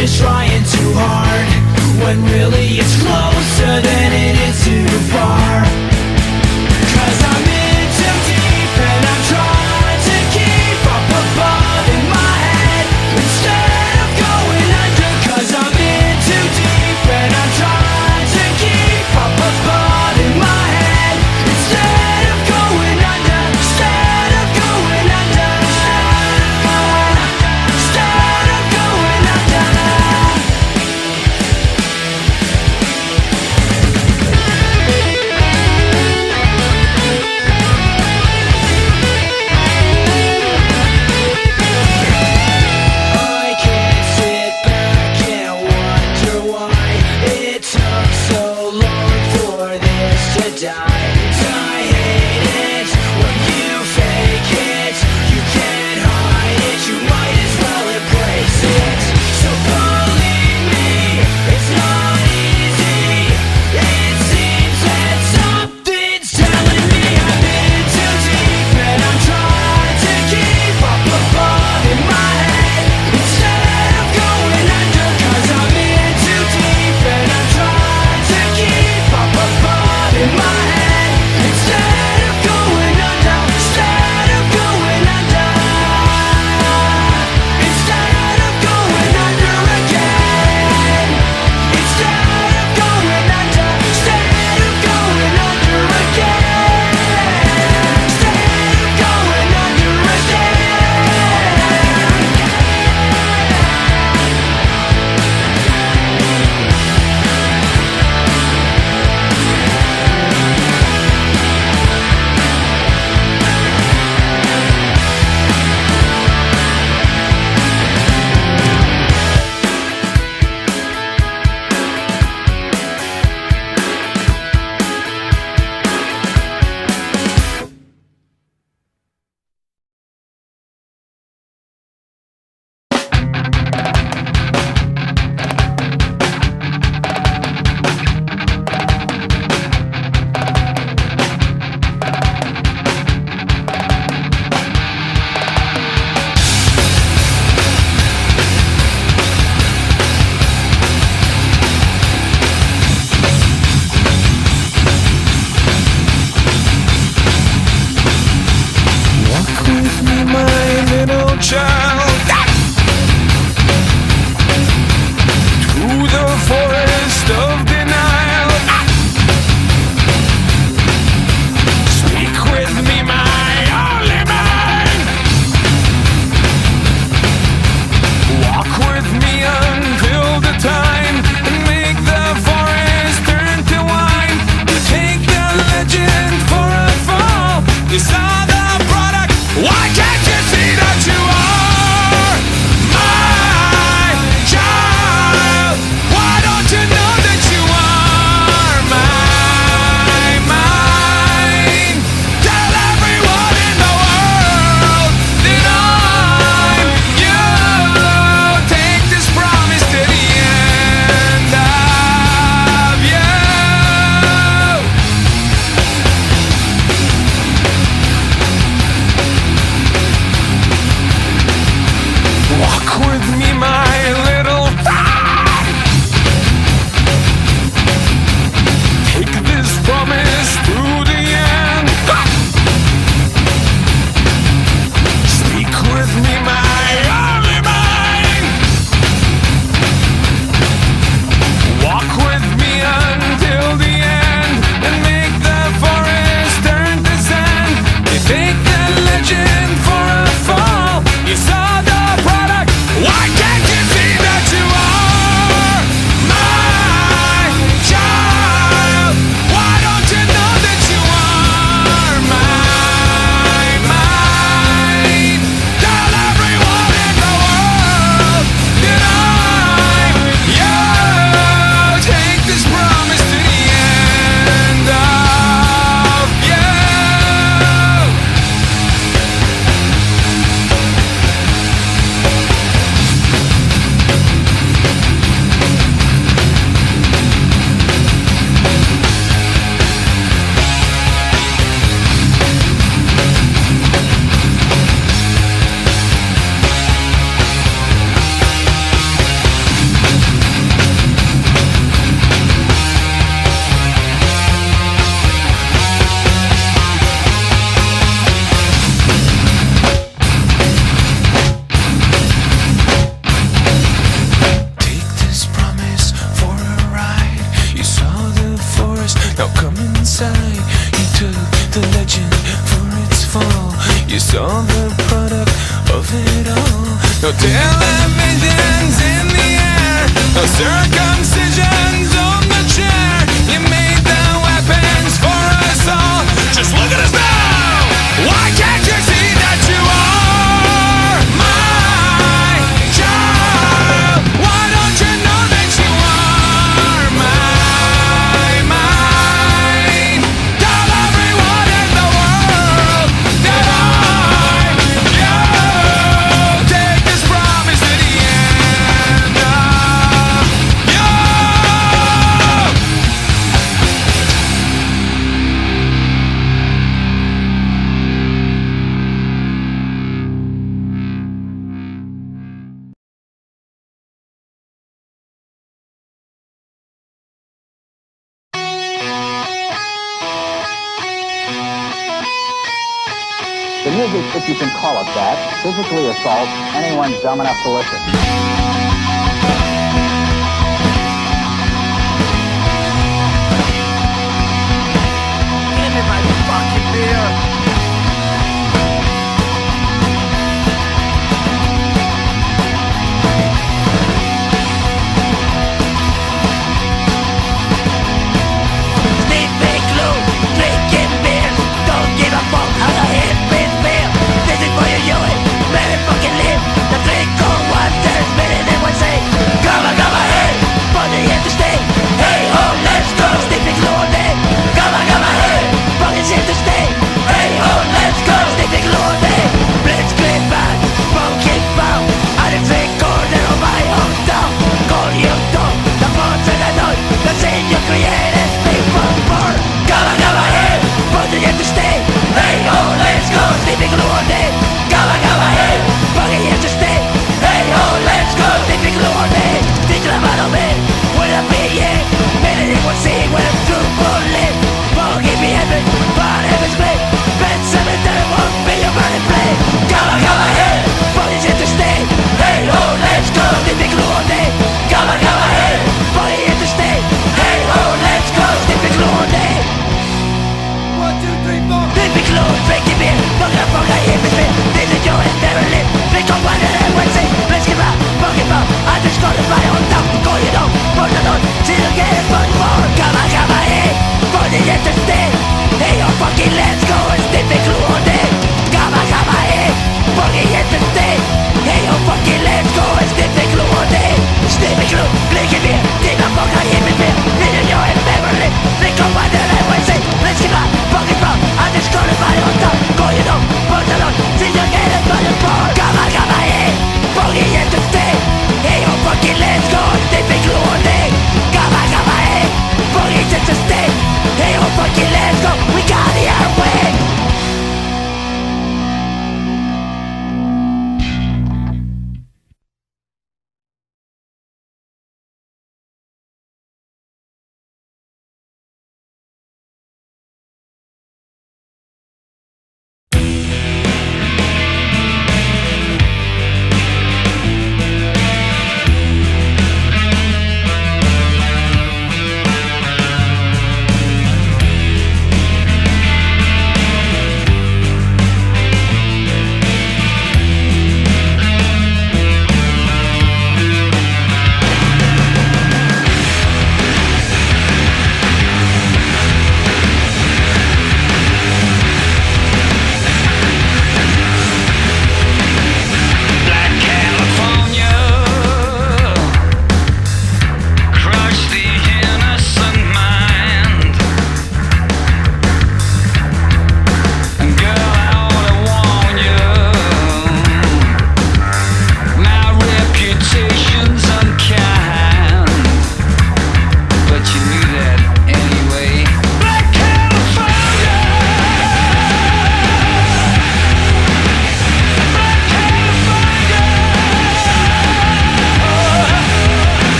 just try